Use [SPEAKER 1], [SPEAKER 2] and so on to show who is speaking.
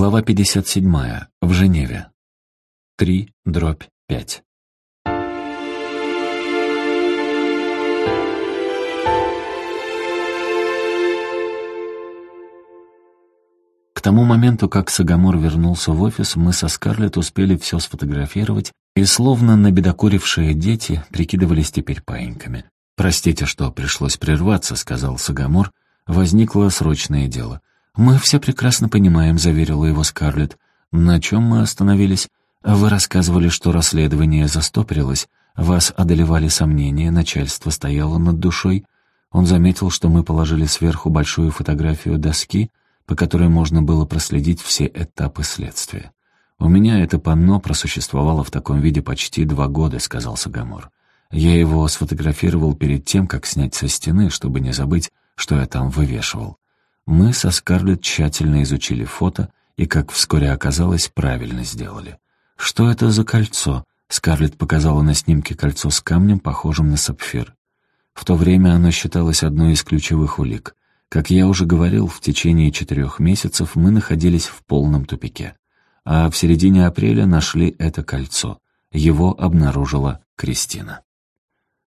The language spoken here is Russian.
[SPEAKER 1] Глава 57. В Женеве. 3 дробь 5. К тому моменту, как Сагамор вернулся в офис, мы со Скарлетт успели все сфотографировать и, словно набедокурившие дети, прикидывались теперь паиньками. «Простите, что пришлось прерваться», — сказал Сагамор. «Возникло срочное дело». «Мы все прекрасно понимаем», — заверила его Скарлетт. «На чем мы остановились? Вы рассказывали, что расследование застопорилось. Вас одолевали сомнения, начальство стояло над душой. Он заметил, что мы положили сверху большую фотографию доски, по которой можно было проследить все этапы следствия. «У меня это панно просуществовало в таком виде почти два года», — сказал Сагамор. «Я его сфотографировал перед тем, как снять со стены, чтобы не забыть, что я там вывешивал. Мы со Скарлетт тщательно изучили фото и, как вскоре оказалось, правильно сделали. «Что это за кольцо?» Скарлетт показала на снимке кольцо с камнем, похожим на сапфир. В то время оно считалось одной из ключевых улик. Как я уже говорил, в течение четырех месяцев мы находились в полном тупике. А в середине апреля нашли это кольцо. Его обнаружила Кристина.